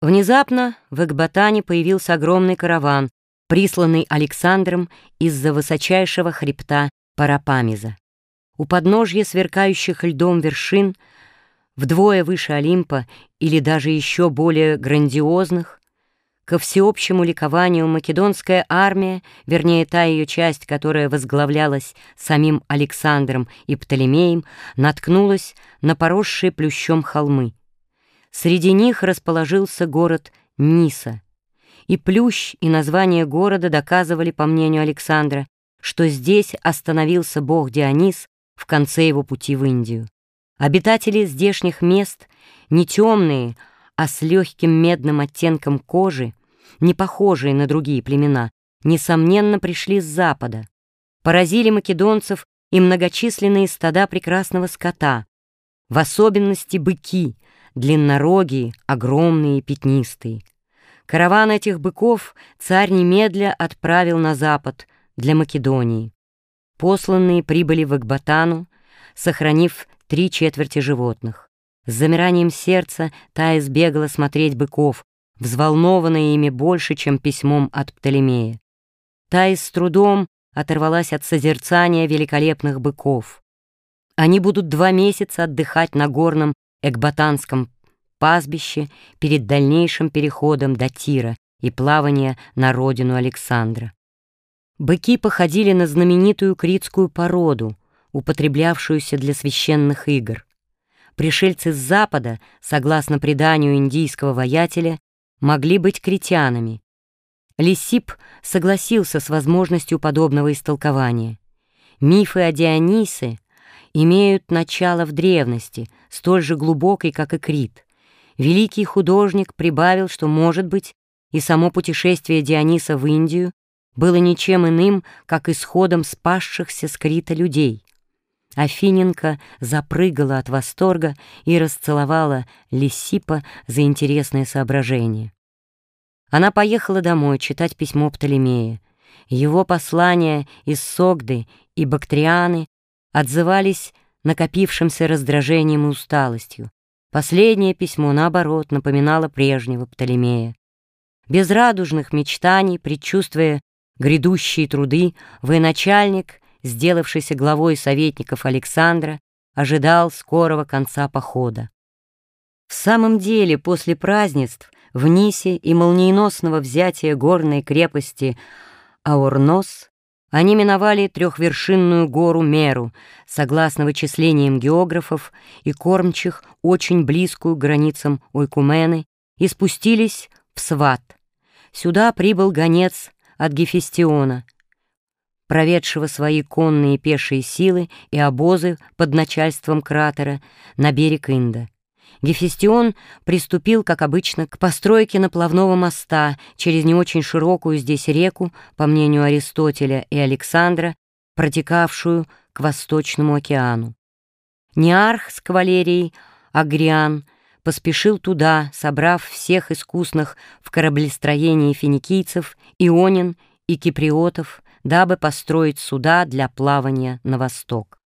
Внезапно в Экбатане появился огромный караван, присланный Александром из-за высочайшего хребта Парапамиза. У подножья сверкающих льдом вершин, вдвое выше Олимпа или даже еще более грандиозных, ко всеобщему ликованию македонская армия, вернее та ее часть, которая возглавлялась самим Александром и Птолемеем, наткнулась на поросшие плющом холмы. Среди них расположился город Ниса. И плющ, и название города доказывали, по мнению Александра, что здесь остановился бог Дионис в конце его пути в Индию. Обитатели здешних мест не темные, а с легким медным оттенком кожи, не похожие на другие племена, несомненно пришли с запада. Поразили македонцев и многочисленные стада прекрасного скота, в особенности быки, длиннорогие, огромные и пятнистые. Караван этих быков царь немедля отправил на запад для Македонии. Посланные прибыли в Экбатану, сохранив три четверти животных. С замиранием сердца Таис бегала смотреть быков, взволнованная ими больше, чем письмом от Птолемея. Таис с трудом оторвалась от созерцания великолепных быков. Они будут два месяца отдыхать на горном Экбатанском пастбище перед дальнейшим переходом до Тира и плавания на родину Александра. Быки походили на знаменитую критскую породу, употреблявшуюся для священных игр. Пришельцы с запада, согласно преданию индийского воятеля, могли быть критянами. Лисип согласился с возможностью подобного истолкования. Мифы о Дионисе имеют начало в древности, столь же глубокой, как и Крит. Великий художник прибавил, что, может быть, и само путешествие Диониса в Индию было ничем иным, как исходом спасшихся с Крита людей. Афиненко запрыгала от восторга и расцеловала Лисипа за интересное соображение. Она поехала домой читать письмо Птолемея. Его послания из Согды и Бактрианы отзывались накопившимся раздражением и усталостью. Последнее письмо, наоборот, напоминало прежнего Птолемея. Без радужных мечтаний, предчувствуя грядущие труды, военачальник, сделавшийся главой советников Александра, ожидал скорого конца похода. В самом деле, после празднеств в Нисе и молниеносного взятия горной крепости Аурнос они миновали трехвершинную гору Меру, согласно вычислениям географов и кормчих, очень близкую к границам Ойкумены, и спустились в Сват. Сюда прибыл гонец от Гефестиона, проведшего свои конные и пешие силы и обозы под начальством кратера на берег Инда. Гефестион приступил, как обычно, к постройке наплавного моста через не очень широкую здесь реку, по мнению Аристотеля и Александра, протекавшую к Восточному океану. Неарх с кавалерией Агриан поспешил туда, собрав всех искусных в кораблестроении финикийцев, ионин и киприотов, дабы построить суда для плавания на восток.